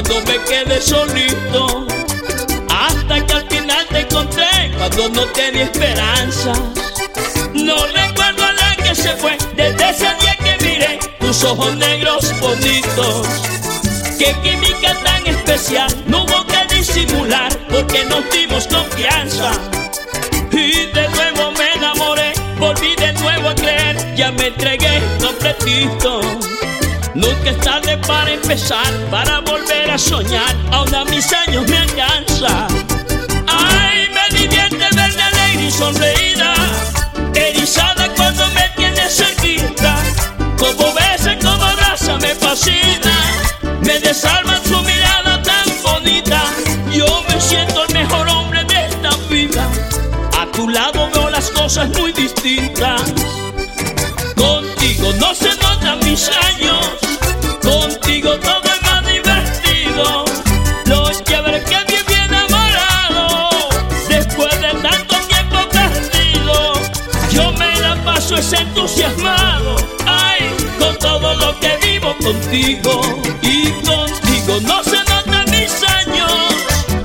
me quedé solito. Hasta que al final te encontré cuando no tenía esperanza. No recuerdo a la que se fue desde ese día que miré tus ojos negros bonitos. Qué química tan especial, no hubo que disimular porque nos dimos confianza. Y de nuevo me enamoré, volví de nuevo a creer, ya me entregué completito. Nunca es tarde para empezar, para volver a soñar, aún a mis años me alcanza. Ay, me divierte verte alegre y sonreída, erizada cuando me tienes cerquita. Como besa, como abraza, me fascina, me desarma su mirada tan bonita. Yo me siento el mejor hombre de esta vida. A tu lado veo las cosas muy distintas. Contigo no se notan mis años, contigo todo es más divertido. Los ver que viví enamorado, después de tanto tiempo perdido, yo me la paso es entusiasmado, ay, con todo lo que vivo contigo y contigo no se notan mis años,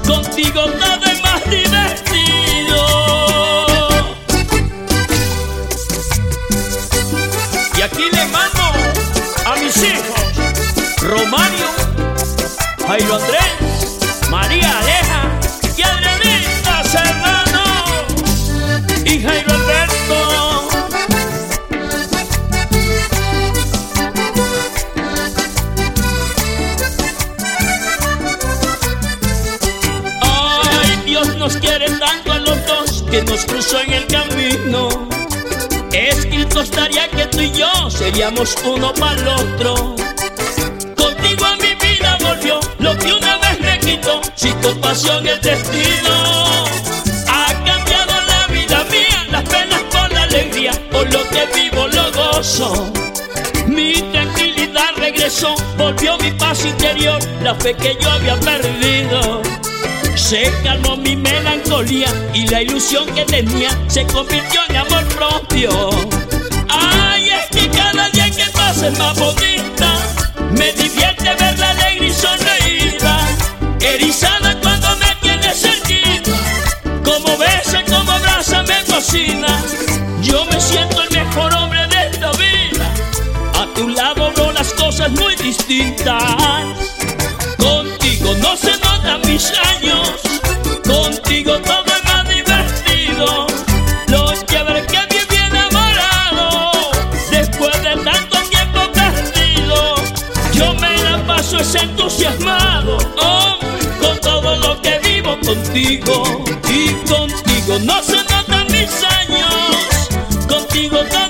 contigo todo es más divertido. Y aquí le mando a mis hijos, Romario, Jairo Andrés, María Aleja y Adrianita Serrano y Jairo Alberto. Ay, Dios nos quiere tanto a los dos que nos cruzó en el camino. Escrito estaría que tú y yo seríamos uno para el otro. Es destino, ha cambiado la vida mía, las penas por la alegría. Por lo que vivo lo gozo. Mi tranquilidad regresó, volvió mi paz interior, la fe que yo había perdido. Se calmó mi melancolía y la ilusión que tenía se convirtió en amor propio. Ay, es que cada día que pasa es más bonita. Me divierte verla alegre y sonreída. Erizada me fascina. Yo me siento el mejor hombre de esta vida. A tu lado veo las cosas muy distintas. Contigo no se notan mis años, contigo todo es más divertido. Que ver que viví enamorado, después de tanto tiempo perdido, yo me la paso es entusiasmado, oh, con todo lo que vivo contigo y contigo no se notan años, contigo todo.